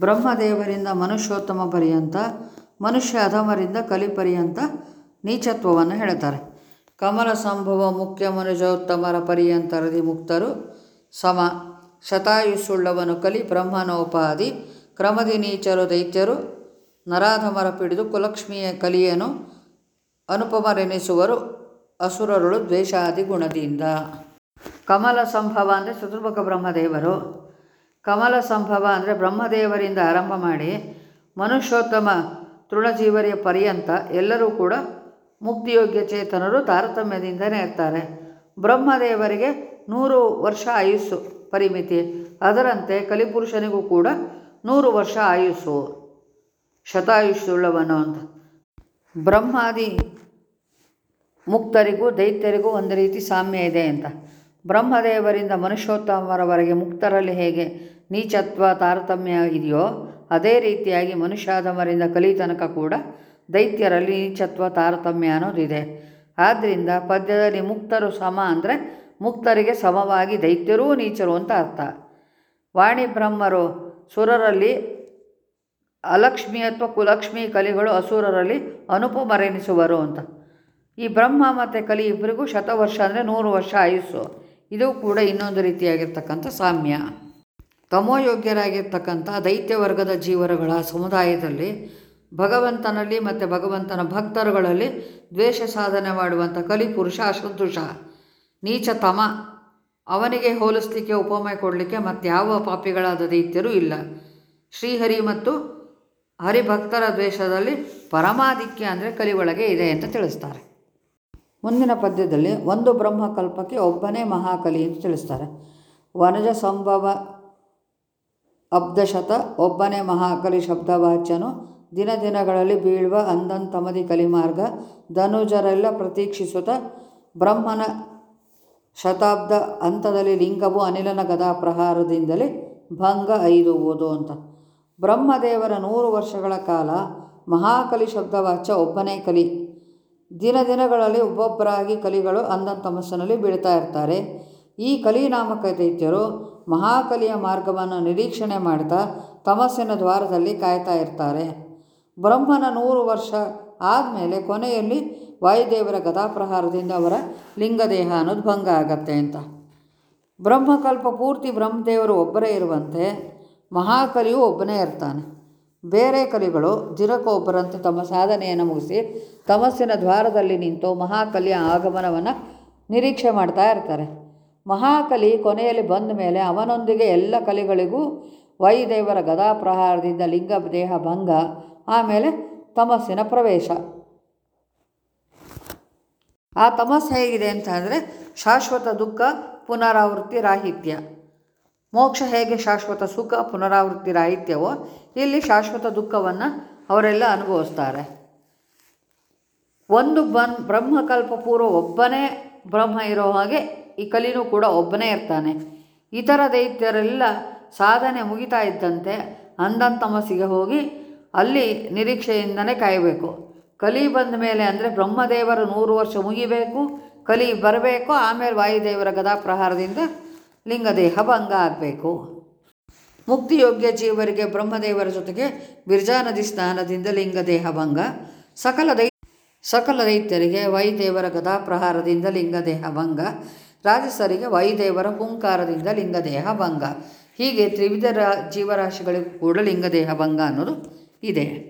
ಬ್ರಹ್ಮದೇವರಿಂದ ಮನುಷ್ಯೋತ್ತಮ ಪರ್ಯಂತ, ಮನುಷ್ಯ ಅಧಮರಿಂದ ಕಲಿ ಪರ್ಯಂತ ನೀಚತ್ವವನ್ನು ಹೇಳ್ತಾರೆ ಕಮಲ ಸಂಭವ ಮುಖ್ಯ ಮನುಜೋತ್ತಮರ ಪರ್ಯಂತರದಿ ಮುಕ್ತರು ಸಮ. ಶತಾಯುಷುಳ್ಳವನು ಕಲಿ ಬ್ರಹ್ಮನೋಪಾದಿ ಕ್ರಮದಿ ನೀಚರು ದೈತ್ಯರು, ನರಾಧಮರ ಪಿಡಿದು ಕುಲಕ್ಷ್ಮಿಯ ಕಲಿಯನು, ಅನುಪಮರೆನಿಸುವರು ಅಸುರರುಳು ದ್ವೇಷಾದಿ ಗುಣದಿಂದ. ಕಮಲ ಸಂಭವ ಅಂದರೆ ಚತುರ್ಮುಖ ಬ್ರಹ್ಮದೇವರು. ಕಮಲ ಸಂಭವ ಅಂದರೆ ಬ್ರಹ್ಮದೇವರಿಂದ ಆರಂಭ ಮಾಡಿ ಮನುಷ್ಯೋತ್ತಮ ತೃಣಜೀವರಿಯ ಪರ್ಯಂತ ಎಲ್ಲರೂ ಕೂಡ ಮುಕ್ತಿಯೋಗ್ಯ ಚೇತನರು ತಾರತಮ್ಯದಿಂದಲೇ ಇರ್ತಾರೆ. ಬ್ರಹ್ಮದೇವರಿಗೆ ನೂರು ವರ್ಷ ಆಯುಸ್ಸು ಪರಿಮಿತಿ. ಅದರಂತೆ ಕಲಿಪುರುಷನಿಗೂ ಕೂಡ ನೂರು ವರ್ಷ ಆಯುಸ್ಸು. ಶತಾಯುಷ್ಯುಳ್ಳವನು ಅಂತ. ಬ್ರಹ್ಮಾದಿ ಮುಕ್ತರಿಗೂ ದೈತ್ಯರಿಗೂ ಒಂದು ರೀತಿ ಸಾಮ್ಯ ಇದೆ ಅಂತ. ಬ್ರಹ್ಮದೇವರಿಂದ ಮನುಷ್ಯೋತ್ತಮರವರೆಗೆ ಮುಕ್ತರಲ್ಲಿ ಹೇಗೆ ನೀಚತ್ವ ತಾರತಮ್ಯ ಇದೆಯೋ ಅದೇ ರೀತಿಯಾಗಿ ಮನುಷ್ಯಾದಮರಿಂದ ಕಲಿ ತನಕ ಕೂಡ ದೈತ್ಯರಲ್ಲಿ ನೀಚತ್ವ ತಾರತಮ್ಯ ಅನ್ನೋದಿದೆ ಆದ್ದರಿಂದ ಪದ್ಯದಲ್ಲಿ ಮುಕ್ತರು ಸಮ ಅಂದರೆ ಮುಕ್ತರಿಗೆ ಸಮವಾಗಿ ದೈತ್ಯರೂ ನೀಚರು ಅಂತ ಅರ್ಥ. ವಾಣಿ ಬ್ರಹ್ಮರು ಸುರರಲ್ಲಿ ಅಲಕ್ಷ್ಮಿ ಅಥವಾ ಕುಲಕ್ಷ್ಮಿ ಕಲಿಗಳು ಅಸುರರಲ್ಲಿ ಅನುಪಮರೆನಿಸುವರು ಅಂತ. ಈ ಬ್ರಹ್ಮ ಮತ್ತು ಕಲಿ ಇಬ್ಬರಿಗೂ ಶತವರ್ಷ ಅಂದರೆ ನೂರು ವರ್ಷ ಆಯುಸ್ಸು. ಇದು ಕೂಡ ಇನ್ನೊಂದು ರೀತಿಯಾಗಿರ್ತಕ್ಕಂಥ ಸಾಮ್ಯ. ತಮೋಯೋಗ್ಯರಾಗಿರ್ತಕ್ಕಂಥ ದೈತ್ಯ ವರ್ಗದ ಜೀವರುಗಳ ಸಮುದಾಯದಲ್ಲಿ ಭಗವಂತನಲ್ಲಿ ಮತ್ತು ಭಗವಂತನ ಭಕ್ತರುಗಳಲ್ಲಿ ದ್ವೇಷ ಸಾಧನೆ ಮಾಡುವಂಥ ಕಲಿಪುರುಷ ಅಸಂತುಷ ನೀಚತಮ ಅವನಿಗೆ ಹೋಲಿಸ್ಲಿಕ್ಕೆ ಉಪಮೆ ಕೊಡಲಿಕ್ಕೆ ಯಾವ ಪಾಪಿಗಳಾದ ದೈತ್ಯರು ಇಲ್ಲ. ಶ್ರೀಹರಿ ಮತ್ತು ಹರಿಭಕ್ತರ ದ್ವೇಷದಲ್ಲಿ ಪರಮಾಧಿಕ್ಯ ಅಂದರೆ ಕಲಿ ಒಳಗೆ ಇದೆ ಅಂತ ತಿಳಿಸ್ತಾರೆ. ಮುಂದಿನ ಪದ್ಯದಲ್ಲಿ ಒಂದು ಬ್ರಹ್ಮಕಲ್ಪಕ್ಕೆ ಒಬ್ಬನೇ ಮಹಾಕಲಿ ಎಂದು ತಿಳಿಸ್ತಾರೆ. ವನಜ ಸಂಭವ ಅಬ್ಧಶತ ಒಬ್ಬನೇ ಮಹಾಕಲಿ ಶಬ್ದವಾಚ್ಯನು. ದಿನ ದಿನಗಳಲ್ಲಿ ಬೀಳುವ ಅಂದಂತಮದಿ ಕಲಿಮಾರ್ಗ. ಧನುಜರೆಲ್ಲ ಪ್ರತೀಕ್ಷಿಸುತ್ತ ಬ್ರಹ್ಮನ ಶತಾಬ್ದ ಹಂತದಲ್ಲಿ ಲಿಂಗವು ಅನಿಲನ ಗದಾ ಪ್ರಹಾರದಿಂದಲೇ ಭಂಗ ಓದು ಅಂತ. ಬ್ರಹ್ಮದೇವರ ನೂರು ವರ್ಷಗಳ ಕಾಲ ಮಹಾಕಲಿ ಶಬ್ದವಾಚ್ಯ ಒಬ್ಬನೇ ಕಲಿ ದಿನ ದಿನಗಳಲ್ಲಿ ಒಬ್ಬೊಬ್ಬರಾಗಿ ಕಲಿಗಳು ಅಂದಂ ತಮಸ್ಸಿನಲ್ಲಿ ಬೀಳ್ತಾ ಇರ್ತಾರೆ. ಈ ಕಲಿ ನಾಮಕ ದೈತ್ಯರು ಮಹಾಕಲಿಯ ಮಾರ್ಗವನ್ನು ನಿರೀಕ್ಷಣೆ ಮಾಡ್ತಾ ತಮಸ್ಸಿನ ದ್ವಾರದಲ್ಲಿ ಕಾಯ್ತಾ ಇರ್ತಾರೆ. ಬ್ರಹ್ಮನ ನೂರು ವರ್ಷ ಆದಮೇಲೆ ಕೊನೆಯಲ್ಲಿ ವಾಯುದೇವರ ಗದಾಪ್ರಹಾರದಿಂದ ಅವರ ಲಿಂಗದೇಹ ಅನ್ನೋದು ಭಂಗ ಆಗತ್ತೆ ಅಂತ. ಬ್ರಹ್ಮಕಲ್ಪ ಪೂರ್ತಿ ಬ್ರಹ್ಮದೇವರು ಒಬ್ಬರೇ ಇರುವಂತೆ ಮಹಾಕಲಿಯು ಒಬ್ಬನೇ ಇರ್ತಾನೆ. ಬೇರೆ ಕಲಿಗಳು ಜಿರಕೊಬ್ಬರಂತೆ ತಮ್ಮ ಸಾಧನೆಯನ್ನು ಮುಗಿಸಿ ತಮಸ್ಸಿನ ದ್ವಾರದಲ್ಲಿ ನಿಂತು ಮಹಾಕಲಿಯ ಆಗಮನವನ್ನು ನಿರೀಕ್ಷೆ ಮಾಡ್ತಾ ಇರ್ತಾರೆ. ಮಹಾಕಲಿ ಕೊನೆಯಲ್ಲಿ ಬಂದ ಮೇಲೆ ಅವನೊಂದಿಗೆ ಎಲ್ಲ ಕಲಿಗಳಿಗೂ ವೈದೇವರ ಗದಾಪ್ರಹಾರದಿಂದ ಲಿಂಗ ದೇಹ ಭಂಗ, ಆಮೇಲೆ ತಮಸ್ಸಿನ ಪ್ರವೇಶ. ಆ ತಮಸ್ಸು ಹೇಗಿದೆ ಅಂತ ಅಂದರೆ ಶಾಶ್ವತ ದುಃಖ ಪುನರಾವೃತ್ತಿ ರಾಹಿತ್ಯ. ಮೋಕ್ಷ ಹೇಗೆ ಶಾಶ್ವತ ಸುಖ ಪುನರಾವೃತ್ತಿ ರಾಹಿತ್ಯವೋ, ಇಲ್ಲಿ ಶಾಶ್ವತ ದುಃಖವನ್ನು ಅವರೆಲ್ಲ ಅನುಭವಿಸ್ತಾರೆ. ಒಂದು ಬನ್ ಬ್ರಹ್ಮಕಲ್ಪಪೂರ್ವ ಒಬ್ಬನೇ ಬ್ರಹ್ಮ ಇರೋ ಹಾಗೆ ಈ ಕಲಿನೂ ಕೂಡ ಒಬ್ಬನೇ ಇರ್ತಾನೆ. ಇತರ ದೈತ್ಯರೆಲ್ಲ ಸಾಧನೆ ಮುಗಿತಾ ಇದ್ದಂತೆ ಅಂದಂತಮಸ್ಸಿಗೆ ಹೋಗಿ ಅಲ್ಲಿ ನಿರೀಕ್ಷೆಯಿಂದನೇ ಕಾಯಬೇಕು. ಕಲಿ ಬಂದ ಮೇಲೆ ಅಂದರೆ ಬ್ರಹ್ಮದೇವರ ನೂರು ವರ್ಷ ಮುಗಿಬೇಕು, ಕಲಿ ಬರಬೇಕು, ಆಮೇಲೆ ವಾಯುದೇವರ ಗದಾಪ್ರಹಾರದಿಂದ ಲಿಂಗದೇಹ ಭಂಗ ಆಗಬೇಕು. ಮುಕ್ತಿಯೋಗ್ಯ ಜೀವರಿಗೆ ಬ್ರಹ್ಮದೇವರ ಜೊತೆಗೆ ಬಿರ್ಜಾ ನದಿ ಸ್ನಾನದಿಂದ ಲಿಂಗದೇಹ ಭಂಗ. ಸಕಲ ದೈ, ಸಕಲ ದೈತ್ಯರಿಗೆ ವಾಯುದೇವರ ಗದಾಪ್ರಹಾರದಿಂದ ಲಿಂಗದೇಹ ಭಂಗ. ರಾಜಸರಿಗೆ ವಾಯುದೇವರ ಹುಂಕಾರದಿಂದ ಲಿಂಗದೇಹ ಭಂಗ. ಹೀಗೆ ತ್ರಿವಿಧ ರಾ, ಜೀವರಾಶಿಗಳಿಗೂ ಕೂಡ ಲಿಂಗದೇಹ ಭಂಗ ಅನ್ನೋದು ಇದೆ.